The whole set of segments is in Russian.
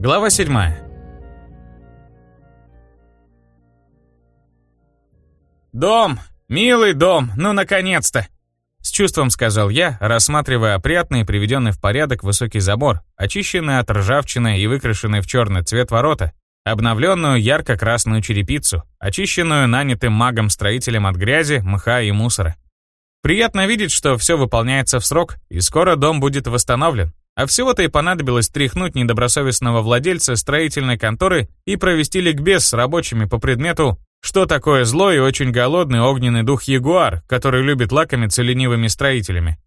Глава 7. «Дом! Милый дом! Ну, наконец-то!» С чувством сказал я, рассматривая опрятный, приведенный в порядок высокий забор, очищенный от ржавчины и выкрашенный в черный цвет ворота, обновленную ярко-красную черепицу, очищенную нанятым магом-строителем от грязи, мха и мусора. Приятно видеть, что все выполняется в срок, и скоро дом будет восстановлен. А всего-то и понадобилось тряхнуть недобросовестного владельца строительной конторы и провести ликбез с рабочими по предмету что такое злой и очень голодный огненный дух Ягуар, который любит лакомиться ленивыми строителями?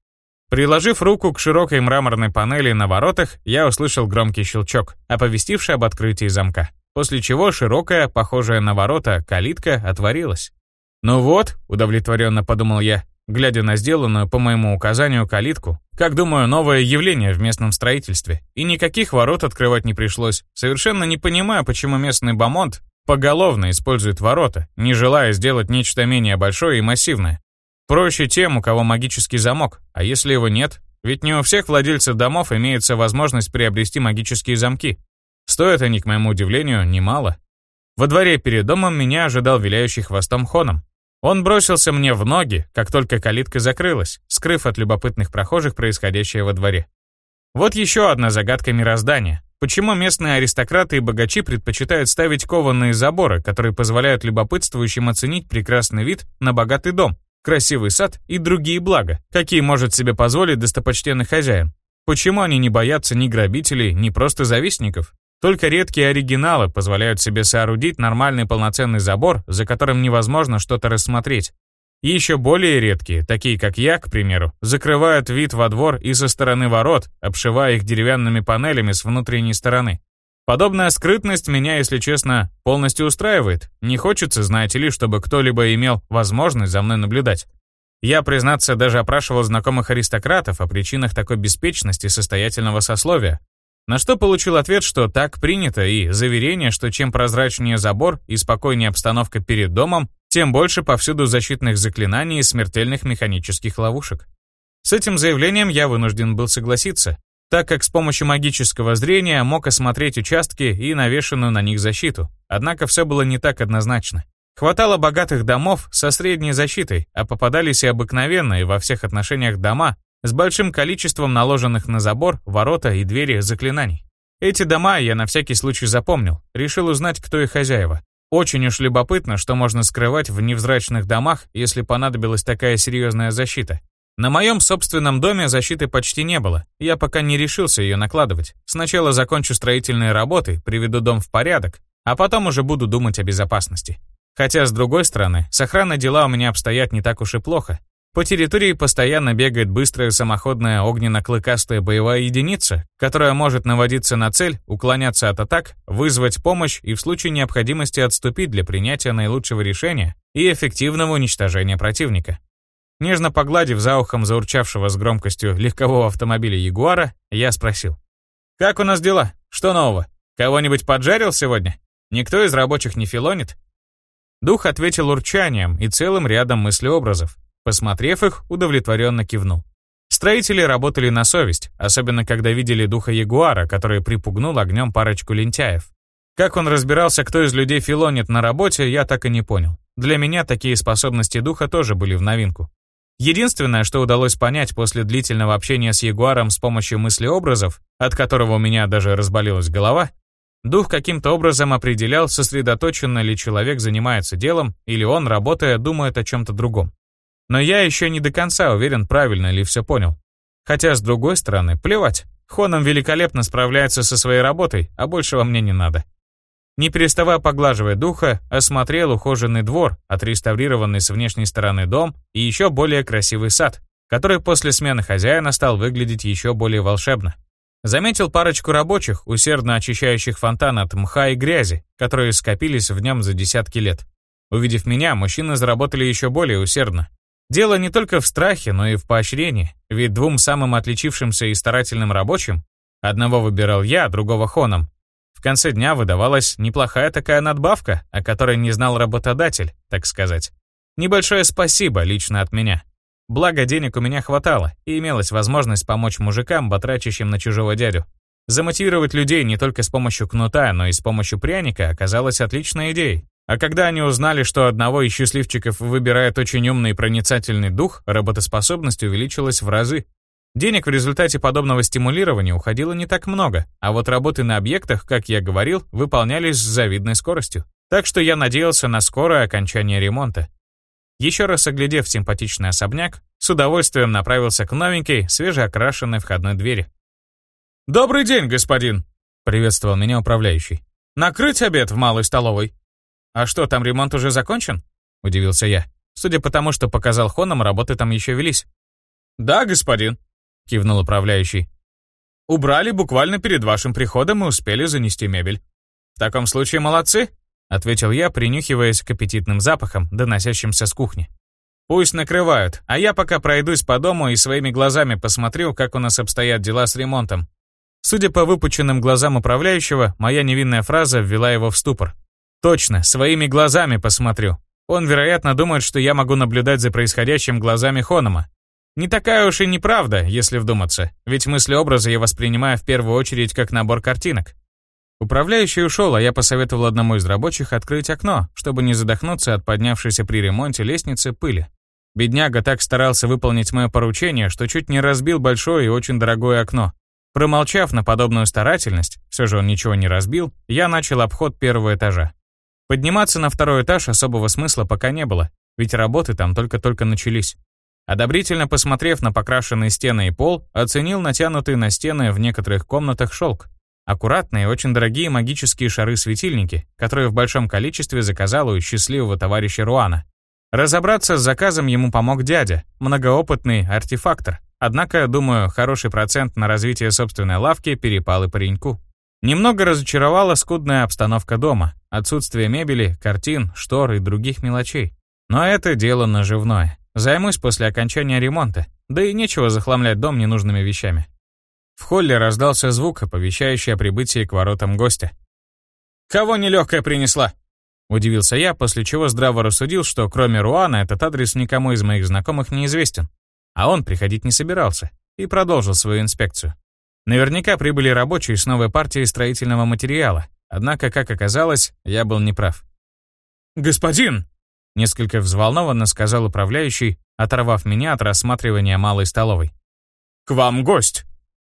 Приложив руку к широкой мраморной панели на воротах, я услышал громкий щелчок, оповестивший об открытии замка. После чего широкая, похожая на ворота, калитка отворилась. «Ну вот», — удовлетворенно подумал я, глядя на сделанную по моему указанию калитку, как думаю, новое явление в местном строительстве. И никаких ворот открывать не пришлось. Совершенно не понимаю, почему местный бомонд поголовно использует ворота, не желая сделать нечто менее большое и массивное. Проще тем, у кого магический замок, а если его нет? Ведь не у всех владельцев домов имеется возможность приобрести магические замки. Стоят они, к моему удивлению, немало. Во дворе перед домом меня ожидал виляющий хвостом хоном. Он бросился мне в ноги, как только калитка закрылась, скрыв от любопытных прохожих происходящее во дворе. Вот еще одна загадка мироздания. Почему местные аристократы и богачи предпочитают ставить кованые заборы, которые позволяют любопытствующим оценить прекрасный вид на богатый дом, красивый сад и другие блага, какие может себе позволить достопочтенный хозяин? Почему они не боятся ни грабителей, ни просто завистников? Только редкие оригиналы позволяют себе соорудить нормальный полноценный забор, за которым невозможно что-то рассмотреть. И еще более редкие, такие как я, к примеру, закрывают вид во двор и со стороны ворот, обшивая их деревянными панелями с внутренней стороны. Подобная скрытность меня, если честно, полностью устраивает. Не хочется, знаете ли, чтобы кто-либо имел возможность за мной наблюдать. Я, признаться, даже опрашивал знакомых аристократов о причинах такой беспечности состоятельного сословия. На что получил ответ, что так принято, и заверение, что чем прозрачнее забор и спокойнее обстановка перед домом, тем больше повсюду защитных заклинаний и смертельных механических ловушек. С этим заявлением я вынужден был согласиться, так как с помощью магического зрения мог осмотреть участки и навешенную на них защиту. Однако все было не так однозначно. Хватало богатых домов со средней защитой, а попадались и обыкновенные во всех отношениях дома с большим количеством наложенных на забор, ворота и двери заклинаний. Эти дома я на всякий случай запомнил, решил узнать, кто их хозяева. Очень уж любопытно, что можно скрывать в невзрачных домах, если понадобилась такая серьезная защита. На моем собственном доме защиты почти не было, я пока не решился ее накладывать. Сначала закончу строительные работы, приведу дом в порядок, а потом уже буду думать о безопасности. Хотя, с другой стороны, с охраной дела у меня обстоят не так уж и плохо. По территории постоянно бегает быстрая самоходная огненно-клыкастая боевая единица, которая может наводиться на цель, уклоняться от атак, вызвать помощь и в случае необходимости отступить для принятия наилучшего решения и эффективного уничтожения противника. Нежно погладив за ухом заурчавшего с громкостью легкового автомобиля Ягуара, я спросил. «Как у нас дела? Что нового? Кого-нибудь поджарил сегодня? Никто из рабочих не филонит?» Дух ответил урчанием и целым рядом мыслеобразов, Посмотрев их, удовлетворенно кивнул. Строители работали на совесть, особенно когда видели духа ягуара, который припугнул огнем парочку лентяев. Как он разбирался, кто из людей филонит на работе, я так и не понял. Для меня такие способности духа тоже были в новинку. Единственное, что удалось понять после длительного общения с ягуаром с помощью мыслеобразов, от которого у меня даже разболелась голова, дух каким-то образом определял, сосредоточенно ли человек занимается делом, или он, работая, думает о чем-то другом. Но я еще не до конца уверен, правильно ли все понял. Хотя, с другой стороны, плевать. Хоном великолепно справляется со своей работой, а большего мне не надо. Не переставая поглаживая духа, осмотрел ухоженный двор, отреставрированный с внешней стороны дом и еще более красивый сад, который после смены хозяина стал выглядеть еще более волшебно. Заметил парочку рабочих, усердно очищающих фонтан от мха и грязи, которые скопились в нем за десятки лет. Увидев меня, мужчины заработали еще более усердно, Дело не только в страхе, но и в поощрении, ведь двум самым отличившимся и старательным рабочим, одного выбирал я, другого Хоном, в конце дня выдавалась неплохая такая надбавка, о которой не знал работодатель, так сказать. Небольшое спасибо лично от меня. Благо денег у меня хватало, и имелась возможность помочь мужикам, батрачащим на чужого дядю. Замотивировать людей не только с помощью кнута, но и с помощью пряника оказалась отличной идеей. А когда они узнали, что одного из счастливчиков выбирает очень умный и проницательный дух, работоспособность увеличилась в разы. Денег в результате подобного стимулирования уходило не так много, а вот работы на объектах, как я говорил, выполнялись с завидной скоростью. Так что я надеялся на скорое окончание ремонта. Еще раз оглядев симпатичный особняк, с удовольствием направился к новенькой, свежеокрашенной входной двери. «Добрый день, господин!» — приветствовал меня управляющий. «Накрыть обед в малой столовой?» «А что, там ремонт уже закончен?» — удивился я. Судя по тому, что показал Хоном, работы там еще велись. «Да, господин», — кивнул управляющий. «Убрали буквально перед вашим приходом и успели занести мебель». «В таком случае молодцы», — ответил я, принюхиваясь к аппетитным запахам, доносящимся с кухни. «Пусть накрывают, а я пока пройдусь по дому и своими глазами посмотрю, как у нас обстоят дела с ремонтом. Судя по выпученным глазам управляющего, моя невинная фраза ввела его в ступор. Точно, своими глазами посмотрю. Он, вероятно, думает, что я могу наблюдать за происходящим глазами Хонома. Не такая уж и неправда, если вдуматься, ведь мысли-образы я воспринимаю в первую очередь как набор картинок. Управляющий ушел, а я посоветовал одному из рабочих открыть окно, чтобы не задохнуться от поднявшейся при ремонте лестницы пыли. Бедняга так старался выполнить мое поручение, что чуть не разбил большое и очень дорогое окно. Промолчав на подобную старательность, все же он ничего не разбил, я начал обход первого этажа. Подниматься на второй этаж особого смысла пока не было, ведь работы там только-только начались. Одобрительно посмотрев на покрашенные стены и пол, оценил натянутые на стены в некоторых комнатах шелк. Аккуратные, очень дорогие магические шары-светильники, которые в большом количестве заказал у счастливого товарища Руана. Разобраться с заказом ему помог дядя, многоопытный артефактор, Однако, думаю, хороший процент на развитие собственной лавки перепал и пареньку. Немного разочаровала скудная обстановка дома, отсутствие мебели, картин, штор и других мелочей. Но это дело наживное. Займусь после окончания ремонта, да и нечего захламлять дом ненужными вещами. В холле раздался звук, оповещающий о прибытии к воротам гостя. «Кого нелегкая принесла?» Удивился я, после чего здраво рассудил, что кроме Руана этот адрес никому из моих знакомых не известен. А он приходить не собирался и продолжил свою инспекцию. Наверняка прибыли рабочие с новой партией строительного материала, однако, как оказалось, я был неправ. «Господин!» — несколько взволнованно сказал управляющий, оторвав меня от рассматривания малой столовой. «К вам гость!»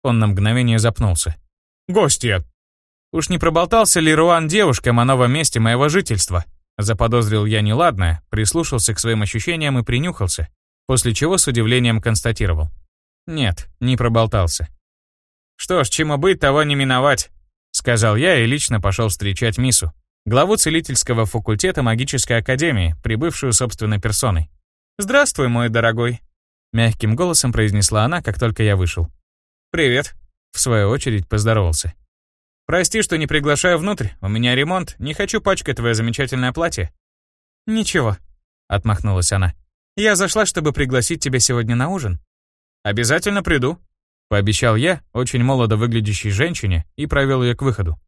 Он на мгновение запнулся. «Гостья!» Уж не проболтался ли Руан девушкам о новом месте моего жительства? Заподозрил я неладное, прислушался к своим ощущениям и принюхался после чего с удивлением констатировал. Нет, не проболтался. «Что ж, чему быть, того не миновать», — сказал я и лично пошел встречать Мису, главу целительского факультета магической академии, прибывшую собственной персоной. «Здравствуй, мой дорогой», — мягким голосом произнесла она, как только я вышел. «Привет», — в свою очередь поздоровался. «Прости, что не приглашаю внутрь, у меня ремонт, не хочу пачкать твое замечательное платье». «Ничего», — отмахнулась она. Я зашла, чтобы пригласить тебя сегодня на ужин». «Обязательно приду», — пообещал я очень молодо выглядящей женщине и провел ее к выходу.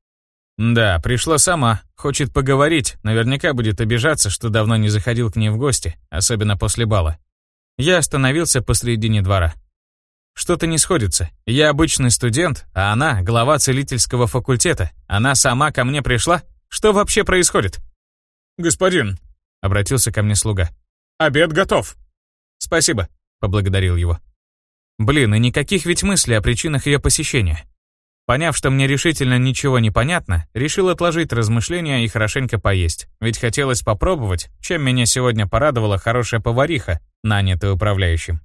«Да, пришла сама, хочет поговорить, наверняка будет обижаться, что давно не заходил к ней в гости, особенно после бала». Я остановился посредине двора. Что-то не сходится. Я обычный студент, а она — глава целительского факультета. Она сама ко мне пришла? Что вообще происходит? «Господин», — обратился ко мне слуга, Обед готов». «Спасибо», — поблагодарил его. Блин, и никаких ведь мыслей о причинах ее посещения. Поняв, что мне решительно ничего не понятно, решил отложить размышления и хорошенько поесть, ведь хотелось попробовать, чем меня сегодня порадовала хорошая повариха, нанятая управляющим.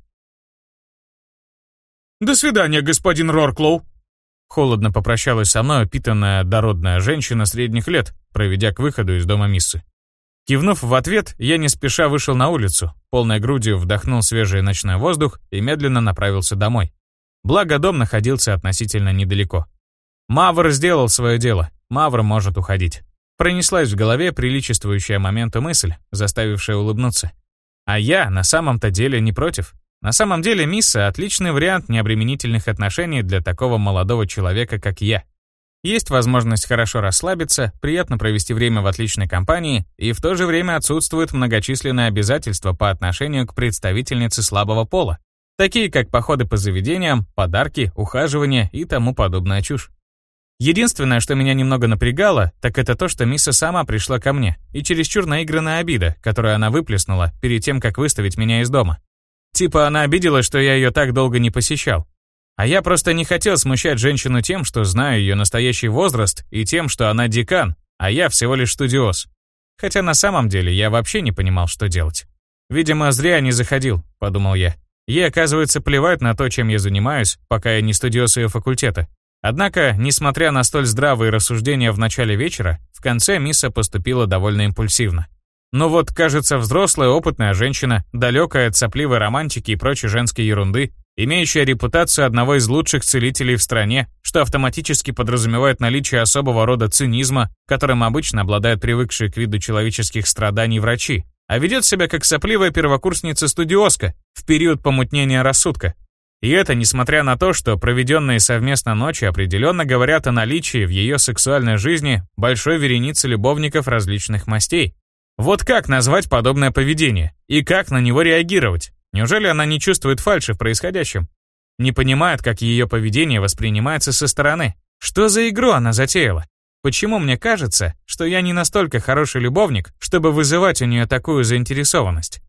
«До свидания, господин Рорклоу!» Холодно попрощалась со мной упитанная дородная женщина средних лет, проведя к выходу из дома Миссы. Кивнув в ответ, я не спеша вышел на улицу, полной грудью вдохнул свежий ночной воздух и медленно направился домой. Благо дом находился относительно недалеко. Мавр сделал свое дело, Мавр может уходить. Пронеслась в голове приличествующая моменту мысль, заставившая улыбнуться. А я на самом-то деле не против. На самом деле Мисса — отличный вариант необременительных отношений для такого молодого человека, как я. Есть возможность хорошо расслабиться, приятно провести время в отличной компании, и в то же время отсутствуют многочисленные обязательства по отношению к представительнице слабого пола, такие как походы по заведениям, подарки, ухаживания и тому подобная чушь. Единственное, что меня немного напрягало, так это то, что Мисса сама пришла ко мне, и чересчур наигранная обида, которую она выплеснула перед тем, как выставить меня из дома. Типа она обиделась, что я ее так долго не посещал. А я просто не хотел смущать женщину тем, что знаю ее настоящий возраст, и тем, что она декан, а я всего лишь студиоз. Хотя на самом деле я вообще не понимал, что делать. «Видимо, зря не заходил», — подумал я. Ей, оказывается, плевать на то, чем я занимаюсь, пока я не студиоз ее факультета. Однако, несмотря на столь здравые рассуждения в начале вечера, в конце Мисса поступила довольно импульсивно. Но вот, кажется, взрослая опытная женщина, далекая от сопливой романтики и прочей женской ерунды, имеющая репутацию одного из лучших целителей в стране, что автоматически подразумевает наличие особого рода цинизма, которым обычно обладают привыкшие к виду человеческих страданий врачи, а ведет себя как сопливая первокурсница-студиозка в период помутнения рассудка. И это несмотря на то, что проведенные совместно ночи определенно говорят о наличии в ее сексуальной жизни большой вереницы любовников различных мастей. Вот как назвать подобное поведение? И как на него реагировать? Неужели она не чувствует фальши в происходящем? Не понимает, как ее поведение воспринимается со стороны? Что за игру она затеяла? Почему мне кажется, что я не настолько хороший любовник, чтобы вызывать у нее такую заинтересованность?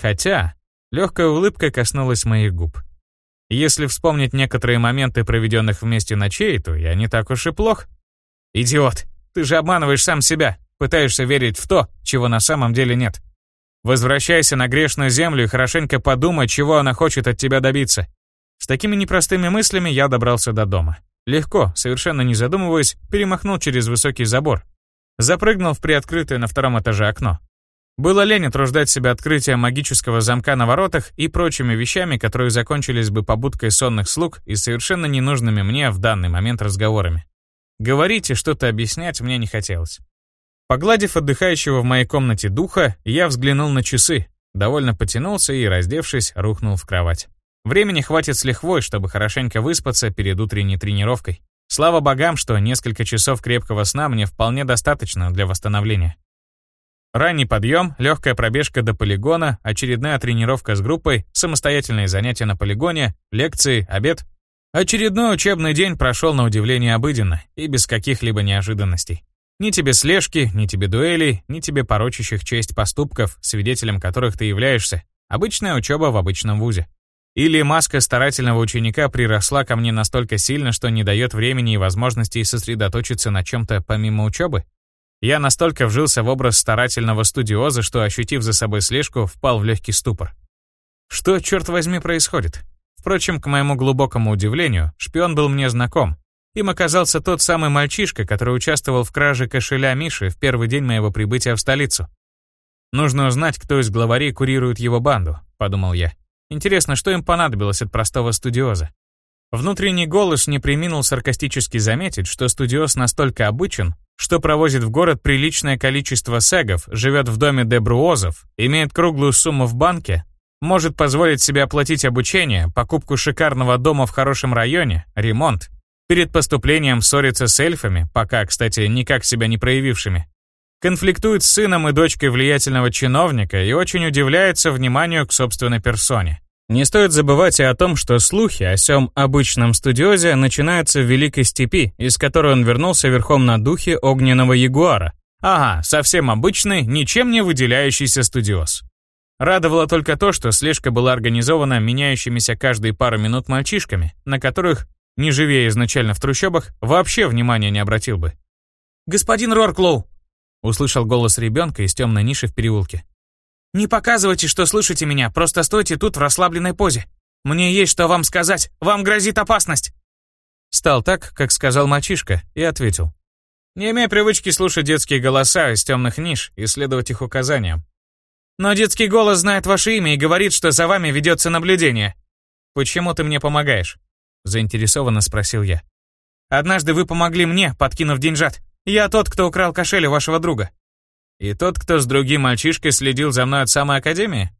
Хотя, легкая улыбка коснулась моих губ. Если вспомнить некоторые моменты, проведенных вместе ночей, то я не так уж и плох. Идиот, ты же обманываешь сам себя, пытаешься верить в то, чего на самом деле нет. Возвращайся на грешную землю и хорошенько подумай, чего она хочет от тебя добиться. С такими непростыми мыслями я добрался до дома. Легко, совершенно не задумываясь, перемахнул через высокий забор. Запрыгнул в приоткрытое на втором этаже окно. Было лень отруждать себя открытием магического замка на воротах и прочими вещами, которые закончились бы побудкой сонных слуг и совершенно ненужными мне в данный момент разговорами. Говорить и что-то объяснять мне не хотелось. Погладив отдыхающего в моей комнате духа, я взглянул на часы, довольно потянулся и, раздевшись, рухнул в кровать. Времени хватит с лихвой, чтобы хорошенько выспаться перед утренней тренировкой. Слава богам, что несколько часов крепкого сна мне вполне достаточно для восстановления. Ранний подъем, легкая пробежка до полигона, очередная тренировка с группой, самостоятельные занятия на полигоне, лекции, обед. Очередной учебный день прошел на удивление обыденно и без каких-либо неожиданностей. Ни тебе слежки, ни тебе дуэлей, ни тебе порочащих честь поступков, свидетелем которых ты являешься. Обычная учеба в обычном вузе. Или маска старательного ученика приросла ко мне настолько сильно, что не дает времени и возможности сосредоточиться на чем-то помимо учебы? Я настолько вжился в образ старательного студиоза, что, ощутив за собой слежку, впал в легкий ступор. Что, черт возьми, происходит? Впрочем, к моему глубокому удивлению, шпион был мне знаком. Им оказался тот самый мальчишка, который участвовал в краже кошеля Миши в первый день моего прибытия в столицу. «Нужно узнать, кто из главарей курирует его банду», — подумал я. Интересно, что им понадобилось от простого студиоза? Внутренний голос не приминул саркастически заметить, что студиоз настолько обычен, что провозит в город приличное количество сегов, живет в доме дебруозов, имеет круглую сумму в банке, может позволить себе оплатить обучение, покупку шикарного дома в хорошем районе, ремонт, перед поступлением ссорится с эльфами, пока, кстати, никак себя не проявившими, конфликтует с сыном и дочкой влиятельного чиновника и очень удивляется вниманию к собственной персоне. Не стоит забывать и о том, что слухи о сём обычном студиозе начинаются в Великой Степи, из которой он вернулся верхом на духе огненного ягуара. Ага, совсем обычный, ничем не выделяющийся студиоз. Радовало только то, что слежка была организована меняющимися каждые пару минут мальчишками, на которых, не живее изначально в трущобах, вообще внимания не обратил бы. «Господин Рорклоу, Услышал голос ребенка из темной ниши в переулке. «Не показывайте, что слышите меня, просто стойте тут в расслабленной позе. Мне есть что вам сказать, вам грозит опасность!» Стал так, как сказал мальчишка, и ответил. «Не имея привычки слушать детские голоса из темных ниш и следовать их указаниям. Но детский голос знает ваше имя и говорит, что за вами ведется наблюдение. Почему ты мне помогаешь?» Заинтересованно спросил я. «Однажды вы помогли мне, подкинув деньжат. Я тот, кто украл кошель у вашего друга. И тот, кто с другим мальчишкой следил за мной от самой академии?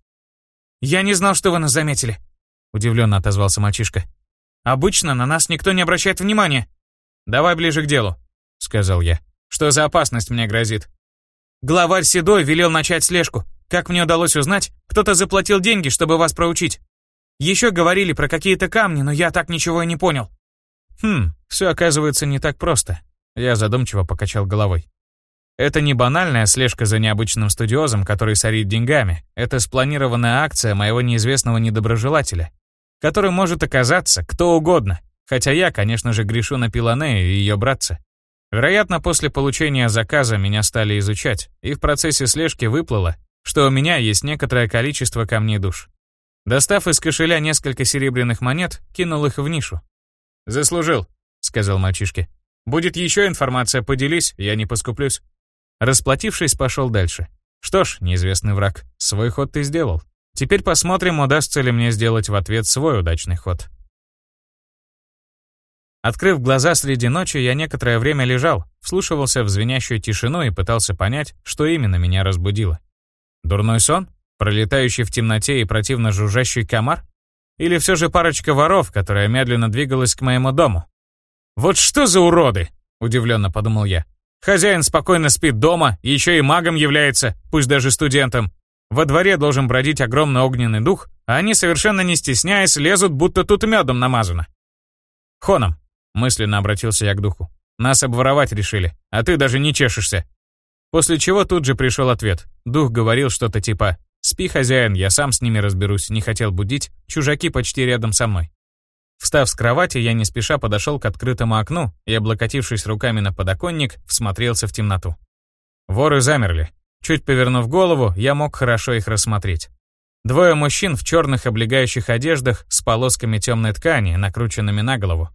Я не знал, что вы нас заметили. Удивленно отозвался мальчишка. Обычно на нас никто не обращает внимания. Давай ближе к делу, сказал я. Что за опасность мне грозит? Главарь Седой велел начать слежку. Как мне удалось узнать, кто-то заплатил деньги, чтобы вас проучить. Еще говорили про какие-то камни, но я так ничего и не понял. Хм, все оказывается не так просто. Я задумчиво покачал головой. Это не банальная слежка за необычным студиозом, который сорит деньгами. Это спланированная акция моего неизвестного недоброжелателя, который может оказаться кто угодно, хотя я, конечно же, грешу на Пилане и ее братца. Вероятно, после получения заказа меня стали изучать, и в процессе слежки выплыло, что у меня есть некоторое количество камней душ. Достав из кошеля несколько серебряных монет, кинул их в нишу. «Заслужил», — сказал мальчишке. «Будет еще информация, поделись, я не поскуплюсь». Расплатившись, пошел дальше. Что ж, неизвестный враг, свой ход ты сделал. Теперь посмотрим, удастся ли мне сделать в ответ свой удачный ход. Открыв глаза среди ночи, я некоторое время лежал, вслушивался в звенящую тишину и пытался понять, что именно меня разбудило. Дурной сон? Пролетающий в темноте и противно жужжащий комар? Или все же парочка воров, которая медленно двигалась к моему дому? «Вот что за уроды!» — удивленно подумал я. Хозяин спокойно спит дома, еще и магом является, пусть даже студентом. Во дворе должен бродить огромный огненный дух, а они, совершенно не стесняясь, лезут, будто тут медом намазано. «Хоном», — мысленно обратился я к духу, — «нас обворовать решили, а ты даже не чешешься». После чего тут же пришел ответ. Дух говорил что-то типа «Спи, хозяин, я сам с ними разберусь, не хотел будить, чужаки почти рядом со мной». Встав с кровати, я не спеша подошел к открытому окну и, облокотившись руками на подоконник, всмотрелся в темноту. Воры замерли. Чуть повернув голову, я мог хорошо их рассмотреть. Двое мужчин в черных облегающих одеждах с полосками темной ткани, накрученными на голову.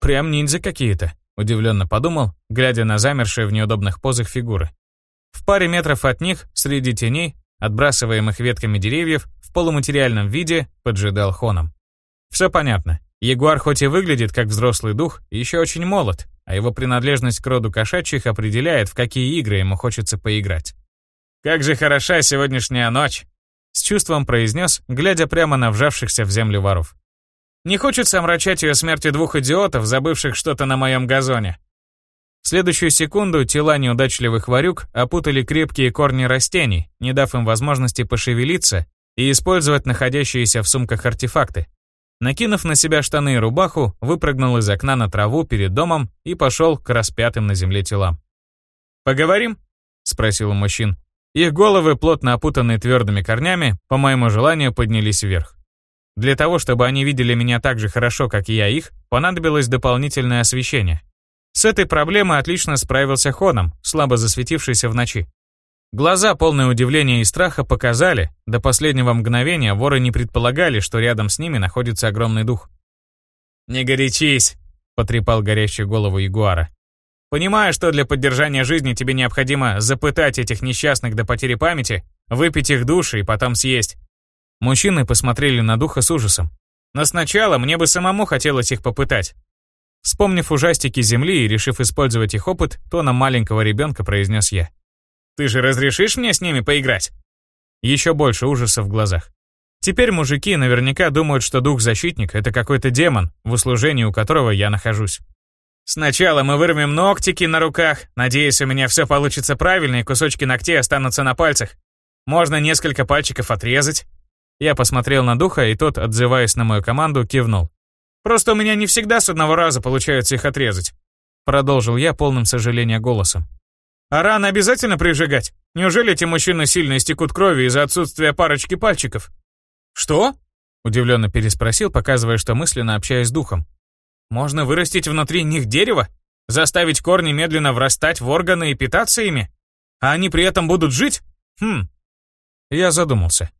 Прям ниндзя какие-то, удивленно подумал, глядя на замершие в неудобных позах фигуры. В паре метров от них, среди теней, отбрасываемых ветками деревьев, в полуматериальном виде поджидал Хоном. Все понятно. Ягуар хоть и выглядит как взрослый дух, еще очень молод, а его принадлежность к роду кошачьих определяет, в какие игры ему хочется поиграть. «Как же хороша сегодняшняя ночь!» С чувством произнес, глядя прямо на вжавшихся в землю воров. «Не хочется омрачать ее смертью двух идиотов, забывших что-то на моем газоне». В следующую секунду тела неудачливых варюк опутали крепкие корни растений, не дав им возможности пошевелиться и использовать находящиеся в сумках артефакты, Накинув на себя штаны и рубаху, выпрыгнул из окна на траву перед домом и пошел к распятым на земле телам. «Поговорим?» — спросил мужчин. Их головы, плотно опутанные твердыми корнями, по моему желанию поднялись вверх. Для того, чтобы они видели меня так же хорошо, как и я их, понадобилось дополнительное освещение. С этой проблемой отлично справился Хоном, слабо засветившийся в ночи. Глаза, полные удивления и страха, показали, до последнего мгновения воры не предполагали, что рядом с ними находится огромный дух. «Не горячись», — потрепал горящую голову ягуара. «Понимаю, что для поддержания жизни тебе необходимо запытать этих несчастных до потери памяти, выпить их души и потом съесть». Мужчины посмотрели на духа с ужасом. «Но сначала мне бы самому хотелось их попытать». Вспомнив ужастики Земли и решив использовать их опыт, тоном маленького ребенка произнес я. Ты же разрешишь мне с ними поиграть?» Еще больше ужаса в глазах. Теперь мужики наверняка думают, что дух-защитник — это какой-то демон, в услужении у которого я нахожусь. Сначала мы вырвем ногтики на руках, надеюсь, у меня все получится правильно и кусочки ногтей останутся на пальцах. Можно несколько пальчиков отрезать. Я посмотрел на духа, и тот, отзываясь на мою команду, кивнул. Просто у меня не всегда с одного раза получается их отрезать. Продолжил я полным сожаления голосом. А раны обязательно прижигать? Неужели эти мужчины сильно истекут кровью из-за отсутствия парочки пальчиков? Что? Удивленно переспросил, показывая, что мысленно общаюсь с духом. Можно вырастить внутри них дерево? Заставить корни медленно врастать в органы и питаться ими? А они при этом будут жить? Хм. Я задумался.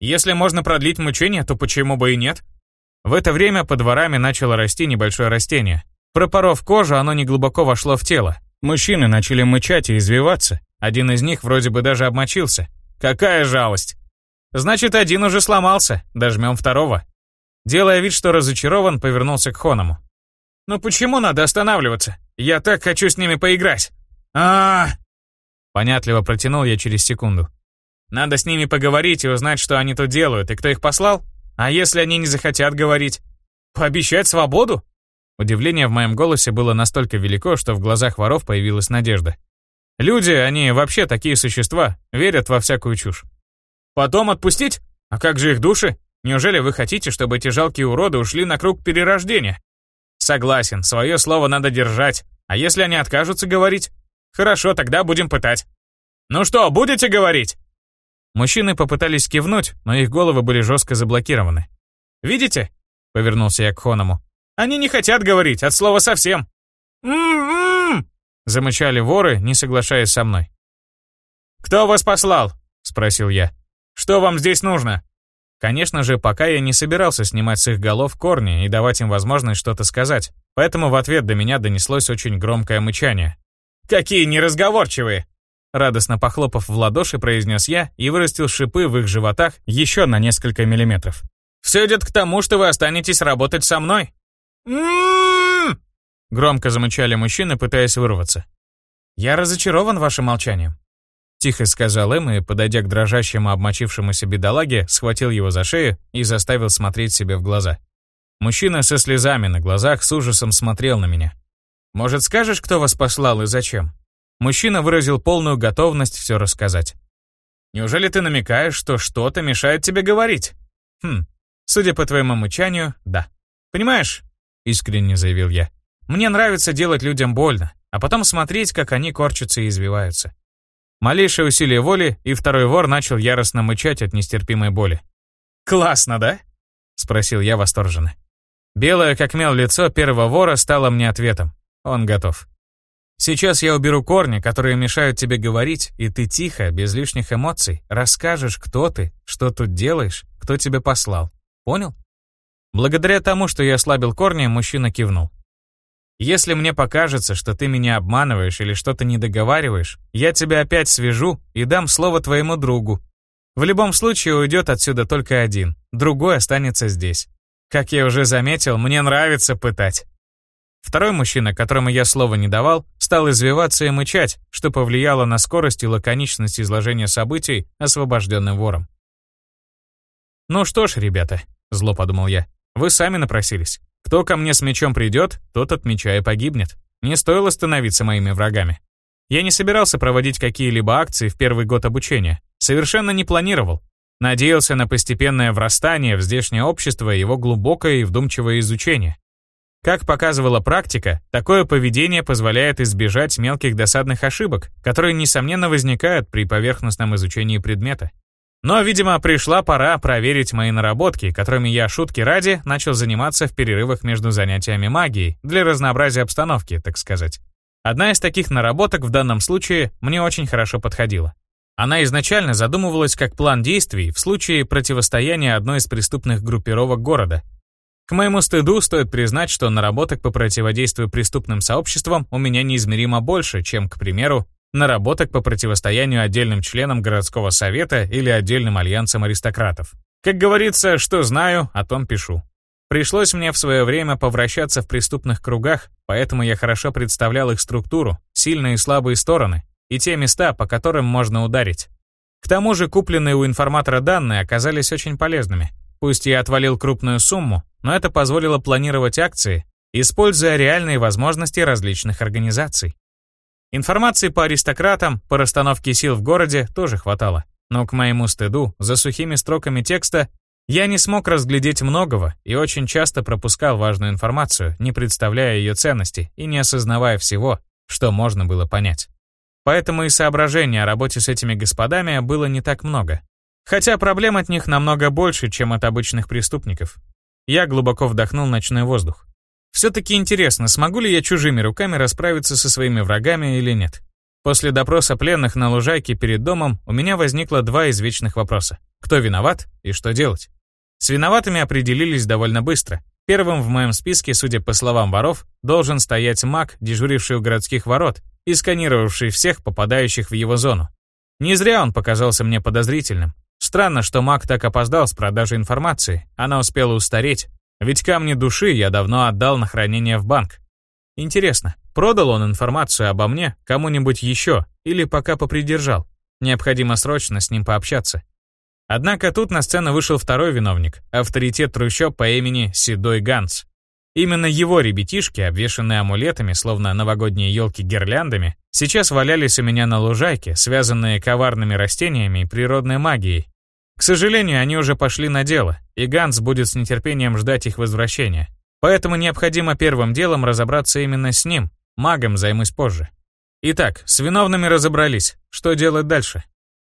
Если можно продлить мучение, то почему бы и нет? В это время под дворами начало расти небольшое растение. Пропоров кожу, оно неглубоко вошло в тело, Мужчины начали мычать и извиваться. Один из них вроде бы даже обмочился. Какая жалость! Значит, один уже сломался, дожмем второго. Делая вид, что разочарован, повернулся к Хоному. «Ну почему надо останавливаться? Я так хочу с ними поиграть!» а, -а, -а Понятливо протянул я через секунду. «Надо с ними поговорить и узнать, что они тут делают, и кто их послал? А если они не захотят говорить? Пообещать свободу? Удивление в моем голосе было настолько велико, что в глазах воров появилась надежда. Люди, они вообще такие существа, верят во всякую чушь. Потом отпустить? А как же их души? Неужели вы хотите, чтобы эти жалкие уроды ушли на круг перерождения? Согласен, свое слово надо держать. А если они откажутся говорить? Хорошо, тогда будем пытать. Ну что, будете говорить? Мужчины попытались кивнуть, но их головы были жестко заблокированы. «Видите?» — повернулся я к Хоному. «Они не хотят говорить, от слова совсем». «М-м-м!» — замычали воры, не соглашаясь со мной. «Кто вас послал?» — спросил я. «Что вам здесь нужно?» Конечно же, пока я не собирался снимать с их голов корни и давать им возможность что-то сказать, поэтому в ответ до меня донеслось очень громкое мычание. «Какие неразговорчивые!» Радостно похлопав в ладоши, произнес я и вырастил шипы в их животах еще на несколько миллиметров. «Все идет к тому, что вы останетесь работать со мной!» Громко замычали мужчины, пытаясь вырваться. «Я разочарован вашим молчанием», — тихо сказал им и, подойдя к дрожащему обмочившемуся бедолаге, схватил его за шею и заставил смотреть себе в глаза. Мужчина со слезами на глазах с ужасом смотрел на меня. «Может, скажешь, кто вас послал и зачем?» Мужчина выразил полную готовность все рассказать. «Неужели ты намекаешь, что что-то мешает тебе говорить?» «Хм, судя по твоему мычанию, да. Понимаешь?» — искренне заявил я. «Мне нравится делать людям больно, а потом смотреть, как они корчатся и извиваются». Малейшее усилие воли, и второй вор начал яростно мычать от нестерпимой боли. «Классно, да?» — спросил я восторженно. Белое, как мел, лицо первого вора стало мне ответом. Он готов. Сейчас я уберу корни, которые мешают тебе говорить, и ты тихо, без лишних эмоций, расскажешь, кто ты, что тут делаешь, кто тебя послал. Понял? Благодаря тому, что я ослабил корни, мужчина кивнул. Если мне покажется, что ты меня обманываешь или что-то не договариваешь, я тебя опять свяжу и дам слово твоему другу. В любом случае уйдет отсюда только один, другой останется здесь. Как я уже заметил, мне нравится пытать. Второй мужчина, которому я слова не давал, стал извиваться и мычать, что повлияло на скорость и лаконичность изложения событий освобожденным вором. «Ну что ж, ребята», — зло подумал я, — «вы сами напросились. Кто ко мне с мечом придет, тот от меча и погибнет. Не стоило становиться моими врагами. Я не собирался проводить какие-либо акции в первый год обучения. Совершенно не планировал. Надеялся на постепенное врастание в здешнее общество и его глубокое и вдумчивое изучение. Как показывала практика, такое поведение позволяет избежать мелких досадных ошибок, которые, несомненно, возникают при поверхностном изучении предмета. Но, видимо, пришла пора проверить мои наработки, которыми я, шутки ради, начал заниматься в перерывах между занятиями магией, для разнообразия обстановки, так сказать. Одна из таких наработок в данном случае мне очень хорошо подходила. Она изначально задумывалась как план действий в случае противостояния одной из преступных группировок города, к моему стыду стоит признать, что наработок по противодействию преступным сообществам у меня неизмеримо больше, чем, к примеру, наработок по противостоянию отдельным членам городского совета или отдельным альянсам аристократов. Как говорится, что знаю, о том пишу. Пришлось мне в свое время повращаться в преступных кругах, поэтому я хорошо представлял их структуру, сильные и слабые стороны и те места, по которым можно ударить. К тому же купленные у информатора данные оказались очень полезными. Пусть я отвалил крупную сумму, но это позволило планировать акции, используя реальные возможности различных организаций. Информации по аристократам, по расстановке сил в городе тоже хватало. Но к моему стыду, за сухими строками текста я не смог разглядеть многого и очень часто пропускал важную информацию, не представляя ее ценности и не осознавая всего, что можно было понять. Поэтому и соображений о работе с этими господами было не так много. Хотя проблем от них намного больше, чем от обычных преступников. Я глубоко вдохнул ночной воздух. Все-таки интересно, смогу ли я чужими руками расправиться со своими врагами или нет. После допроса пленных на лужайке перед домом у меня возникло два извечных вопроса. Кто виноват и что делать? С виноватыми определились довольно быстро. Первым в моем списке, судя по словам воров, должен стоять маг, дежуривший у городских ворот и сканировавший всех попадающих в его зону. Не зря он показался мне подозрительным. Странно, что маг так опоздал с продажей информации. Она успела устареть. Ведь камни души я давно отдал на хранение в банк. Интересно, продал он информацию обо мне кому-нибудь еще или пока попридержал? Необходимо срочно с ним пообщаться. Однако тут на сцену вышел второй виновник, авторитет трущоб по имени Седой Ганс. Именно его ребятишки, обвешанные амулетами, словно новогодние елки гирляндами, сейчас валялись у меня на лужайке, связанные коварными растениями и природной магией. К сожалению, они уже пошли на дело, и Ганс будет с нетерпением ждать их возвращения. Поэтому необходимо первым делом разобраться именно с ним, магом займусь позже. Итак, с виновными разобрались. Что делать дальше?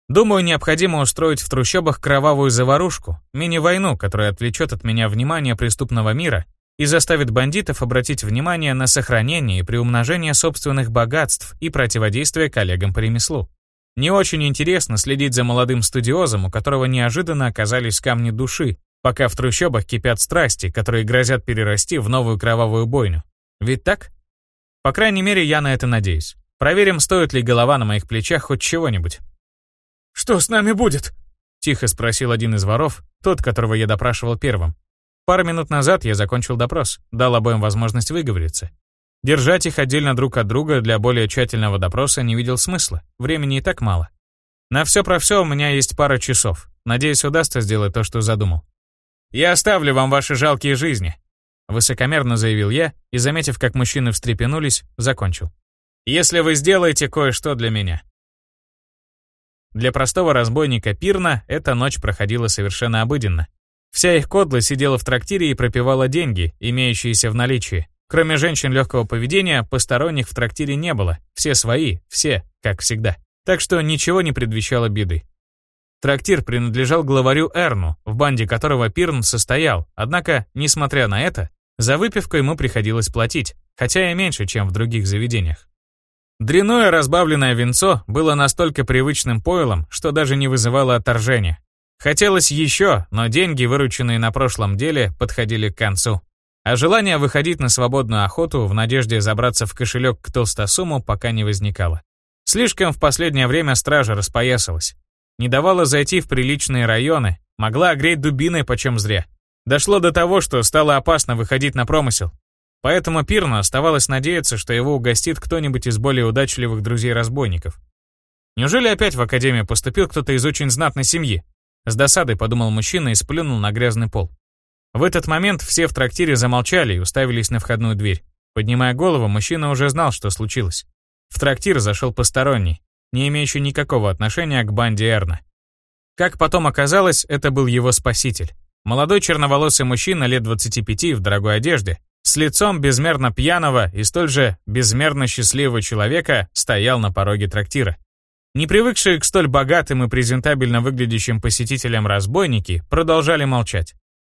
Думаю, необходимо устроить в трущобах кровавую заварушку, мини-войну, которая отвлечет от меня внимание преступного мира и заставит бандитов обратить внимание на сохранение и приумножение собственных богатств и противодействие коллегам по ремеслу. Не очень интересно следить за молодым студиозом, у которого неожиданно оказались камни души, пока в трущобах кипят страсти, которые грозят перерасти в новую кровавую бойню. Ведь так? По крайней мере, я на это надеюсь. Проверим, стоит ли голова на моих плечах хоть чего-нибудь. «Что с нами будет?» — тихо спросил один из воров, тот, которого я допрашивал первым. Пару минут назад я закончил допрос, дал обоим возможность выговориться. Держать их отдельно друг от друга для более тщательного допроса не видел смысла, времени и так мало. На все про все у меня есть пара часов. Надеюсь, удастся сделать то, что задумал. «Я оставлю вам ваши жалкие жизни», — высокомерно заявил я и, заметив, как мужчины встрепенулись, закончил. «Если вы сделаете кое-что для меня». Для простого разбойника Пирна эта ночь проходила совершенно обыденно. Вся их кодла сидела в трактире и пропивала деньги, имеющиеся в наличии. Кроме женщин легкого поведения, посторонних в трактире не было. Все свои, все, как всегда. Так что ничего не предвещало беды. Трактир принадлежал главарю Эрну, в банде которого Пирн состоял, однако, несмотря на это, за выпивку ему приходилось платить, хотя и меньше, чем в других заведениях. Дряное разбавленное винцо было настолько привычным пойлом, что даже не вызывало отторжения. Хотелось еще, но деньги, вырученные на прошлом деле, подходили к концу. А желание выходить на свободную охоту в надежде забраться в кошелек к толстосуму пока не возникало. Слишком в последнее время стража распоясалась не давала зайти в приличные районы, могла огреть дубиной почем зря. Дошло до того, что стало опасно выходить на промысел. Поэтому Пирну оставалось надеяться, что его угостит кто-нибудь из более удачливых друзей-разбойников. Неужели опять в академию поступил кто-то из очень знатной семьи? С досадой подумал мужчина и сплюнул на грязный пол. В этот момент все в трактире замолчали и уставились на входную дверь. Поднимая голову, мужчина уже знал, что случилось. В трактир зашел посторонний, не имеющий никакого отношения к банде Эрна. Как потом оказалось, это был его спаситель. Молодой черноволосый мужчина лет 25 в дорогой одежде, с лицом безмерно пьяного и столь же безмерно счастливого человека стоял на пороге трактира. Не привыкшие к столь богатым и презентабельно выглядящим посетителям разбойники продолжали молчать.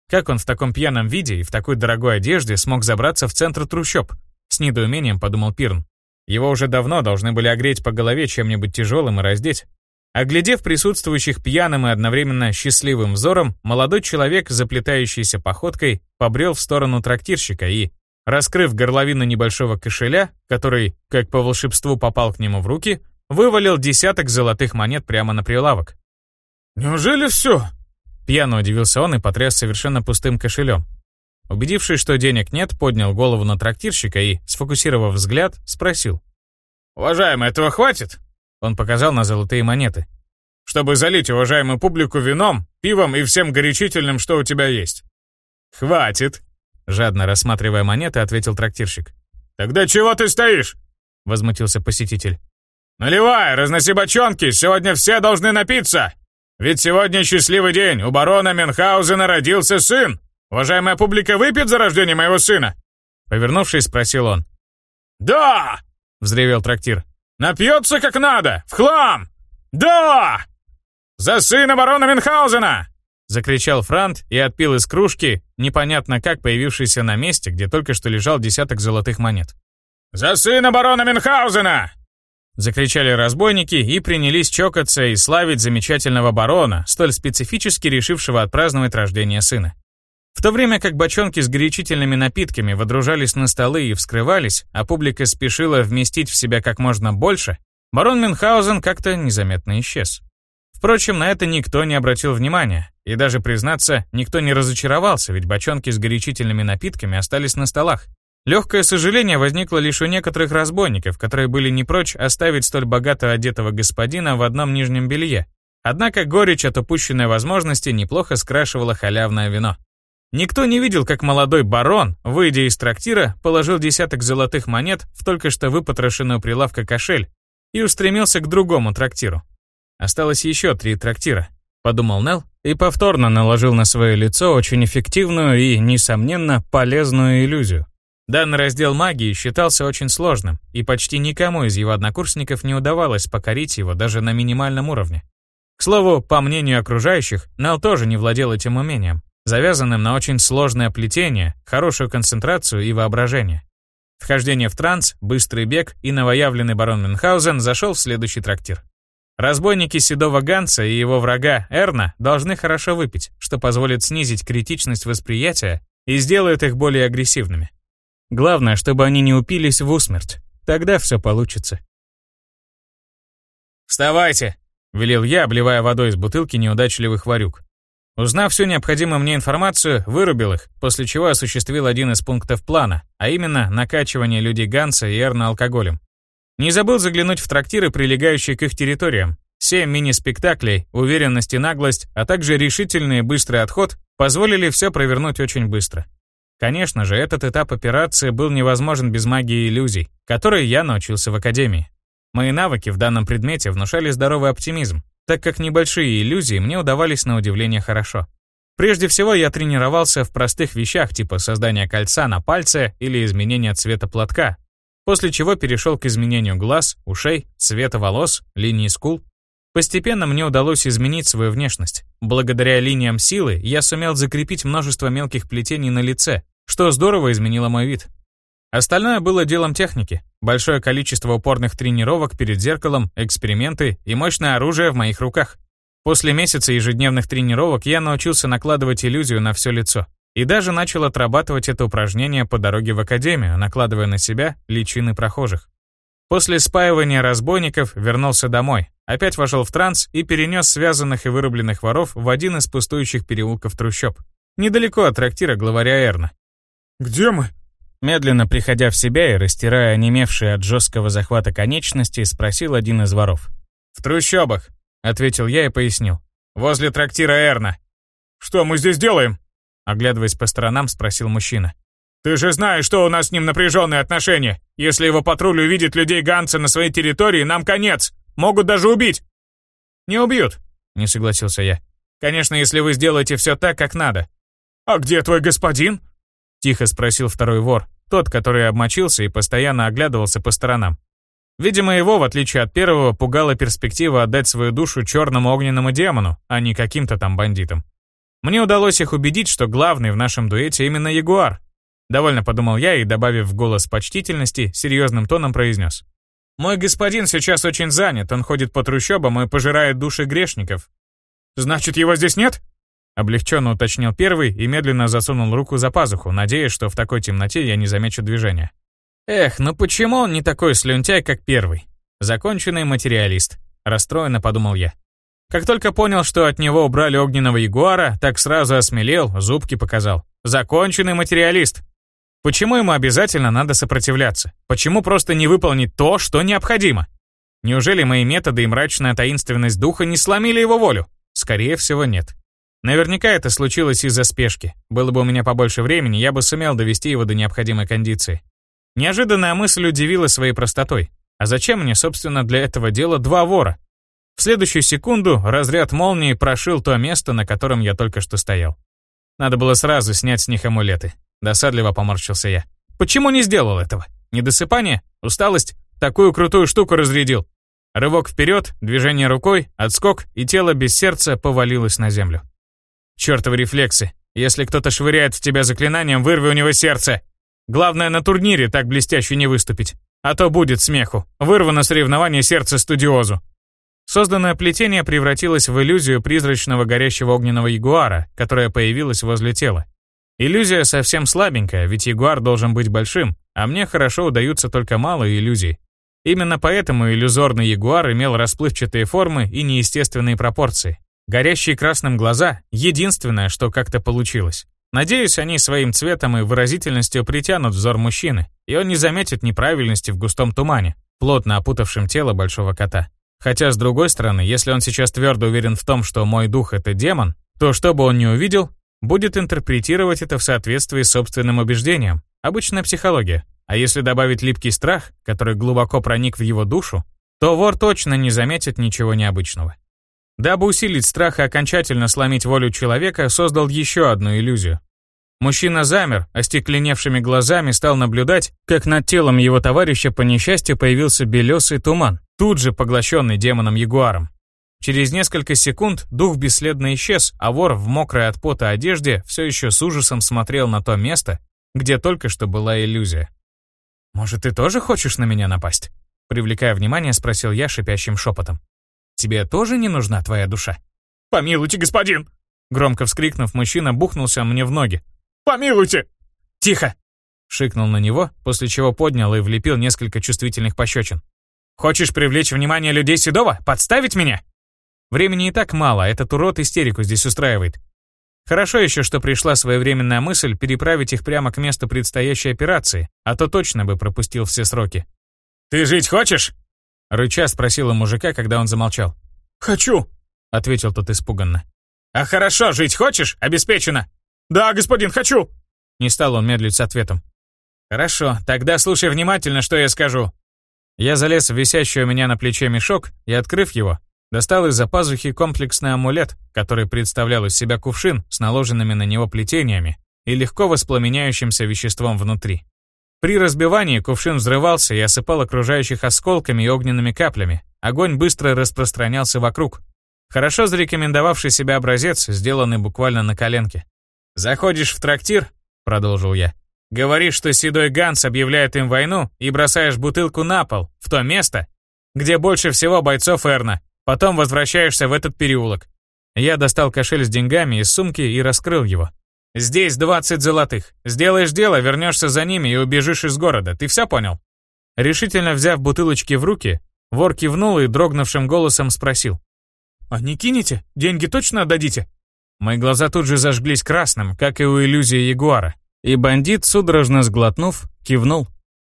Как он в таком пьяном виде и в такой дорогой одежде смог забраться в центр трущоб? С недоумением подумал Пирн. Его уже давно должны были огреть по голове чем-нибудь тяжелым и раздеть. Оглядев присутствующих пьяным и одновременно счастливым взором, молодой человек, заплетающийся походкой, побрел в сторону трактирщика и, раскрыв горловину небольшого кошеля, который, как по волшебству, попал к нему в руки, вывалил десяток золотых монет прямо на прилавок. «Неужели все?» Пьяно удивился он и потряс совершенно пустым кошелем. Убедившись, что денег нет, поднял голову на трактирщика и, сфокусировав взгляд, спросил. «Уважаемый, этого хватит?» Он показал на золотые монеты. «Чтобы залить уважаемую публику вином, пивом и всем горячительным, что у тебя есть». «Хватит», — жадно рассматривая монеты, ответил трактирщик. «Тогда чего ты стоишь?» — возмутился посетитель. «Наливай, разноси бочонки, сегодня все должны напиться! Ведь сегодня счастливый день, у барона Менхаузена родился сын!» Уважаемая публика выпьет за рождение моего сына?» Повернувшись, спросил он. «Да!» — взревел трактир. «Напьется как надо! В хлам! Да! За сына барона Мюнхгаузена!» Закричал Франт и отпил из кружки, непонятно как появившейся на месте, где только что лежал десяток золотых монет. «За сына барона Мюнхгаузена!» Закричали разбойники и принялись чокаться и славить замечательного барона, столь специфически решившего отпраздновать рождение сына. В то время как бочонки с горячительными напитками водружались на столы и вскрывались, а публика спешила вместить в себя как можно больше, барон Мюнхгаузен как-то незаметно исчез. Впрочем, на это никто не обратил внимания, и даже, признаться, никто не разочаровался, ведь бочонки с горячительными напитками остались на столах. Легкое сожаление возникло лишь у некоторых разбойников, которые были не прочь оставить столь богато одетого господина в одном нижнем белье. Однако горечь от упущенной возможности неплохо скрашивала халявное вино. Никто не видел, как молодой барон, выйдя из трактира, положил десяток золотых монет в только что выпотрошенную прилавка кошель и устремился к другому трактиру. Осталось еще три трактира. подумал Нел и повторно наложил на свое лицо очень эффективную и, несомненно, полезную иллюзию. Данный раздел магии считался очень сложным, и почти никому из его однокурсников не удавалось покорить его даже на минимальном уровне. К слову, по мнению окружающих, Нел тоже не владел этим умением, завязанным на очень сложное плетение, хорошую концентрацию и воображение. Вхождение в транс, быстрый бег и новоявленный барон Мюнхгаузен зашел в следующий трактир. Разбойники Седого Ганса и его врага Эрна должны хорошо выпить, что позволит снизить критичность восприятия и сделает их более агрессивными. Главное, чтобы они не упились в усмерть. Тогда все получится. «Вставайте!» — велел я, обливая водой из бутылки неудачливых варюк. Узнав всю необходимую мне информацию, вырубил их, после чего осуществил один из пунктов плана, а именно накачивание людей Ганса и Эрна алкоголем. Не забыл заглянуть в трактиры, прилегающие к их территориям. Семь мини-спектаклей, уверенность и наглость, а также решительный и быстрый отход позволили все провернуть очень быстро. Конечно же, этот этап операции был невозможен без магии иллюзий, которой я научился в Академии. Мои навыки в данном предмете внушали здоровый оптимизм, так как небольшие иллюзии мне удавались на удивление хорошо. Прежде всего, я тренировался в простых вещах типа создания кольца на пальце или изменения цвета платка, после чего перешел к изменению глаз, ушей, цвета волос, линии скул. Постепенно мне удалось изменить свою внешность. Благодаря линиям силы я сумел закрепить множество мелких плетений на лице, что здорово изменило мой вид. Остальное было делом техники. Большое количество упорных тренировок перед зеркалом, эксперименты и мощное оружие в моих руках. После месяца ежедневных тренировок я научился накладывать иллюзию на все лицо. И даже начал отрабатывать это упражнение по дороге в академию, накладывая на себя личины прохожих. После спаивания разбойников вернулся домой, опять вошел в транс и перенес связанных и вырубленных воров в один из пустующих переулков трущоб, недалеко от трактира главаря Эрна. «Где мы?» Медленно приходя в себя и растирая онемевшие от жесткого захвата конечности, спросил один из воров. «В трущобах», — ответил я и пояснил. «Возле трактира Эрна». «Что мы здесь делаем?» Оглядываясь по сторонам, спросил мужчина. «Ты же знаешь, что у нас с ним напряженные отношения. Если его патруль увидит людей Ганса на своей территории, нам конец. Могут даже убить». «Не убьют», — не согласился я. «Конечно, если вы сделаете все так, как надо». «А где твой господин?» — тихо спросил второй вор, тот, который обмочился и постоянно оглядывался по сторонам. Видимо, его, в отличие от первого, пугала перспектива отдать свою душу черному огненному демону, а не каким-то там бандитам. Мне удалось их убедить, что главный в нашем дуэте именно Ягуар. Довольно подумал я и, добавив в голос почтительности, серьезным тоном произнес. «Мой господин сейчас очень занят, он ходит по трущобам и пожирает души грешников». «Значит, его здесь нет?» Облегченно уточнил первый и медленно засунул руку за пазуху, надеясь, что в такой темноте я не замечу движения. Эх, ну почему он не такой слюнтяй, как первый? Законченный материалист. Расстроенно подумал я. Как только понял, что от него убрали огненного ягуара, так сразу осмелел, зубки показал. Законченный материалист. Почему ему обязательно надо сопротивляться? Почему просто не выполнить то, что необходимо? Неужели мои методы и мрачная таинственность духа не сломили его волю? Скорее всего, нет. Наверняка это случилось из-за спешки. Было бы у меня побольше времени, я бы сумел довести его до необходимой кондиции. Неожиданная мысль удивила своей простотой. А зачем мне, собственно, для этого дела два вора? В следующую секунду разряд молнии прошил то место, на котором я только что стоял. Надо было сразу снять с них амулеты. Досадливо поморщился я. Почему не сделал этого? Недосыпание? Усталость? Такую крутую штуку разрядил. Рывок вперед, движение рукой, отскок, и тело без сердца повалилось на землю. Чёртовы рефлексы. Если кто-то швыряет в тебя заклинанием, вырви у него сердце. Главное на турнире так блестяще не выступить. А то будет смеху. Вырву на соревнование сердце студиозу. Созданное плетение превратилось в иллюзию призрачного горящего огненного ягуара, которая появилась возле тела. Иллюзия совсем слабенькая, ведь ягуар должен быть большим, а мне хорошо удаются только малые иллюзии. Именно поэтому иллюзорный ягуар имел расплывчатые формы и неестественные пропорции. Горящие красным глаза — единственное, что как-то получилось. Надеюсь, они своим цветом и выразительностью притянут взор мужчины, и он не заметит неправильности в густом тумане, плотно опутавшем тело большого кота. Хотя, с другой стороны, если он сейчас твердо уверен в том, что мой дух — это демон, то что бы он ни увидел, будет интерпретировать это в соответствии с собственным убеждением. Обычная психология. А если добавить липкий страх, который глубоко проник в его душу, то вор точно не заметит ничего необычного. Дабы усилить страх и окончательно сломить волю человека, создал еще одну иллюзию. Мужчина замер, остекленевшими глазами стал наблюдать, как над телом его товарища по несчастью появился белесый туман, тут же поглощенный демоном-ягуаром. Через несколько секунд дух бесследно исчез, а вор в мокрой от пота одежде все еще с ужасом смотрел на то место, где только что была иллюзия. «Может, ты тоже хочешь на меня напасть?» Привлекая внимание, спросил я шипящим шепотом. «Тебе тоже не нужна твоя душа?» «Помилуйте, господин!» Громко вскрикнув, мужчина бухнулся мне в ноги. «Помилуйте!» «Тихо!» Шикнул на него, после чего поднял и влепил несколько чувствительных пощечин. «Хочешь привлечь внимание людей Седова? Подставить меня?» Времени и так мало, этот урод истерику здесь устраивает. Хорошо еще, что пришла своевременная мысль переправить их прямо к месту предстоящей операции, а то точно бы пропустил все сроки. «Ты жить хочешь?» Рыча спросила мужика, когда он замолчал. «Хочу», — ответил тот испуганно. «А хорошо, жить хочешь? Обеспечено». «Да, господин, хочу». Не стал он медлить с ответом. «Хорошо, тогда слушай внимательно, что я скажу». Я залез в висящий у меня на плече мешок и, открыв его, достал из-за пазухи комплексный амулет, который представлял из себя кувшин с наложенными на него плетениями и легко воспламеняющимся веществом внутри. При разбивании кувшин взрывался и осыпал окружающих осколками и огненными каплями. Огонь быстро распространялся вокруг. Хорошо зарекомендовавший себя образец, сделанный буквально на коленке. «Заходишь в трактир», — продолжил я, «говоришь, что седой Ганс объявляет им войну и бросаешь бутылку на пол, в то место, где больше всего бойцов Эрна. Потом возвращаешься в этот переулок». Я достал кошель с деньгами из сумки и раскрыл его. «Здесь 20 золотых. Сделаешь дело, вернешься за ними и убежишь из города. Ты все понял?» Решительно взяв бутылочки в руки, вор кивнул и дрогнувшим голосом спросил. «А не кинете? Деньги точно отдадите?» Мои глаза тут же зажглись красным, как и у иллюзии ягуара. И бандит, судорожно сглотнув, кивнул.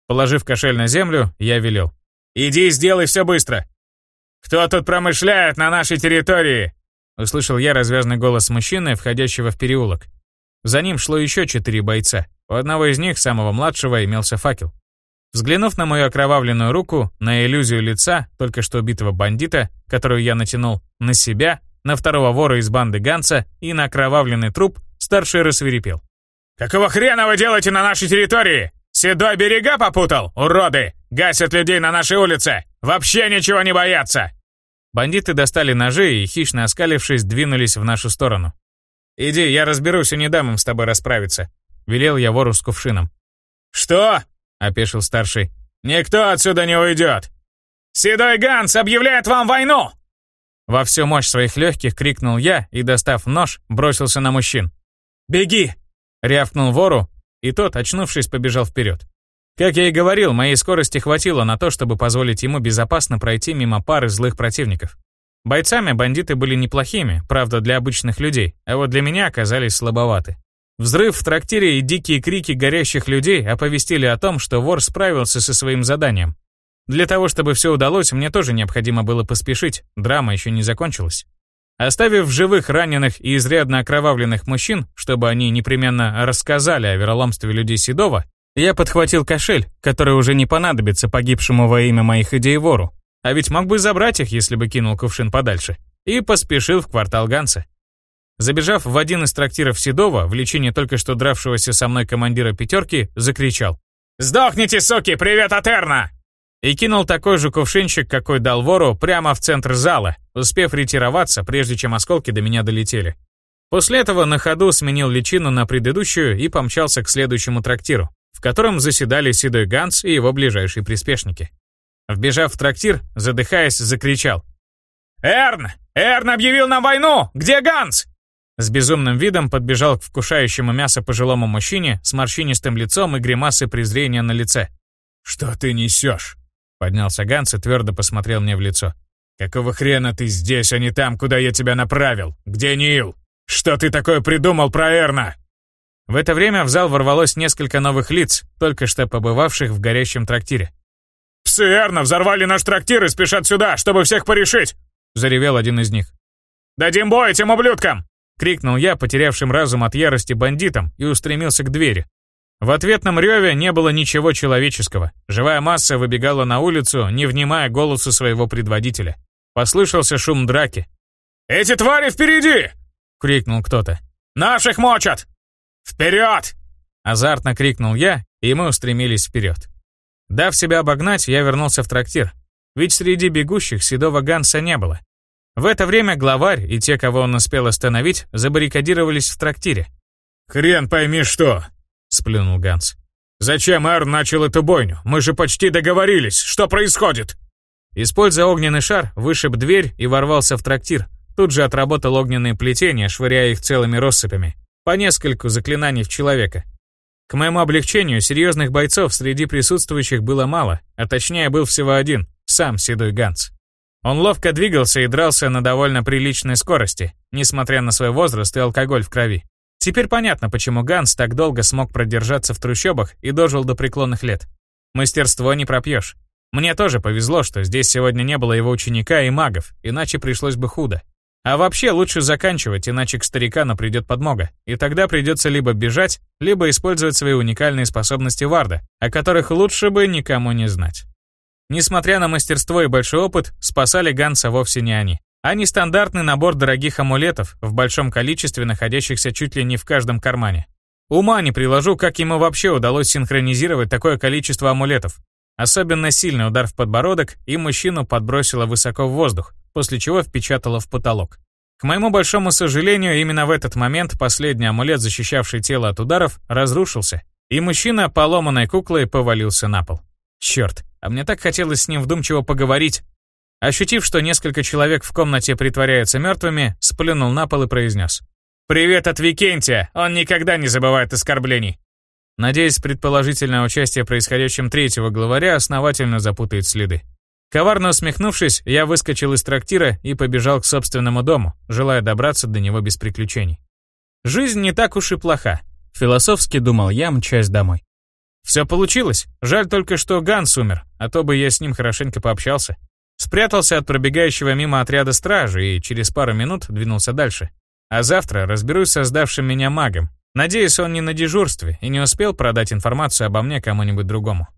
Положив кошель на землю, я велел. «Иди сделай все быстро!» «Кто тут промышляет на нашей территории?» Услышал я развязный голос мужчины, входящего в переулок. За ним шло еще четыре бойца. У одного из них, самого младшего, имелся факел. Взглянув на мою окровавленную руку, на иллюзию лица только что убитого бандита, которую я натянул, на себя, на второго вора из банды Ганса и на окровавленный труп, старший рассверепел. «Какого хрена вы делаете на нашей территории? Седой берега попутал, уроды! Гасят людей на нашей улице! Вообще ничего не боятся!» Бандиты достали ножи и, хищно оскалившись, двинулись в нашу сторону. «Иди, я разберусь и не дам им с тобой расправиться», — велел я вору с кувшином. «Что?» — опешил старший. «Никто отсюда не уйдет! Седой Ганс объявляет вам войну!» Во всю мощь своих легких крикнул я и, достав нож, бросился на мужчин. «Беги!» — рявкнул вору, и тот, очнувшись, побежал вперед. Как я и говорил, моей скорости хватило на то, чтобы позволить ему безопасно пройти мимо пары злых противников. Бойцами бандиты были неплохими, правда, для обычных людей, а вот для меня оказались слабоваты. Взрыв в трактире и дикие крики горящих людей оповестили о том, что вор справился со своим заданием. Для того, чтобы все удалось, мне тоже необходимо было поспешить, драма еще не закончилась. Оставив живых раненых и изрядно окровавленных мужчин, чтобы они непременно рассказали о вероломстве людей Седова, я подхватил кошель, который уже не понадобится погибшему во имя моих идей вору, а ведь мог бы забрать их, если бы кинул кувшин подальше. И поспешил в квартал Ганса. Забежав в один из трактиров Седова, в лечении только что дравшегося со мной командира пятерки, закричал. «Сдохните, суки! Привет от Эрна!» И кинул такой же кувшинчик, какой дал вору, прямо в центр зала, успев ретироваться, прежде чем осколки до меня долетели. После этого на ходу сменил личину на предыдущую и помчался к следующему трактиру, котором заседали Седой Ганс и его ближайшие приспешники. Вбежав в трактир, задыхаясь, закричал. «Эрн! Эрн объявил нам войну! Где Ганс?» С безумным видом подбежал к вкушающему мясо пожилому мужчине с морщинистым лицом и гримасой презрения на лице. «Что ты несешь?» Поднялся Ганс и твердо посмотрел мне в лицо. «Какого хрена ты здесь, а не там, куда я тебя направил? Где Нил? Что ты такое придумал про Эрна?» В это время в зал ворвалось несколько новых лиц, только что побывавших в горящем трактире. «Псы Эрна взорвали наш трактир и спешат сюда, чтобы всех порешить!» — заревел один из них. «Дадим бой этим ублюдкам!» — крикнул я, потерявшим разум от ярости бандитам, и устремился к двери. В ответном реве не было ничего человеческого. Живая масса выбегала на улицу, не внимая голосу своего предводителя. Послышался шум драки. Эти твари впереди!» — крикнул кто-то. «Наших мочат! Вперед!» Азартно крикнул я, и мы устремились вперед. Дав себя обогнать, я вернулся в трактир. Ведь среди бегущих седого Ганса не было. В это время главарь и те, кого он успел остановить, забаррикадировались в трактире. «Хрен пойми что!» — сплюнул Ганс. «Зачем Эр начал эту бойню? Мы же почти договорились. Что происходит?» Используя огненный шар, вышиб дверь и ворвался в трактир. Тут же отработал огненные плетения, швыряя их целыми россыпями. По нескольку заклинаний в человека. К моему облегчению, серьезных бойцов среди присутствующих было мало, а точнее был всего один, сам Седой Ганс. Он ловко двигался и дрался на довольно приличной скорости, несмотря на свой возраст и алкоголь в крови. Теперь понятно, почему Ганс так долго смог продержаться в трущобах и дожил до преклонных лет. Мастерство не пропьешь. Мне тоже повезло, что здесь сегодня не было его ученика и магов, иначе пришлось бы худо. А вообще лучше заканчивать, иначе к старикану придет подмога, и тогда придется либо бежать, либо использовать свои уникальные способности Варда, о которых лучше бы никому не знать. Несмотря на мастерство и большой опыт, спасали Ганса вовсе не они, а нестандартный набор дорогих амулетов, в большом количестве находящихся чуть ли не в каждом кармане. Ума не приложу, как ему вообще удалось синхронизировать такое количество амулетов. Особенно сильный удар в подбородок, и мужчину подбросило высоко в воздух, после чего впечатало в потолок. К моему большому сожалению, именно в этот момент последний амулет, защищавший тело от ударов, разрушился, и мужчина поломанной куклой повалился на пол. Черт, а мне так хотелось с ним вдумчиво поговорить. Ощутив, что несколько человек в комнате притворяются мертвыми, сплюнул на пол и произнес. «Привет от Викентия! Он никогда не забывает оскорблений!» Надеюсь, предположительное участие происходящем третьего главаря основательно запутает следы. Коварно усмехнувшись, я выскочил из трактира и побежал к собственному дому, желая добраться до него без приключений. Жизнь не так уж и плоха, философски думал я, мчась домой. Все получилось. Жаль только, что Ганс умер, а то бы я с ним хорошенько пообщался. Спрятался от пробегающего мимо отряда стражи и через пару минут двинулся дальше. А завтра разберусь с создавшим меня магом. Надеюсь, он не на дежурстве и не успел продать информацию обо мне кому-нибудь другому.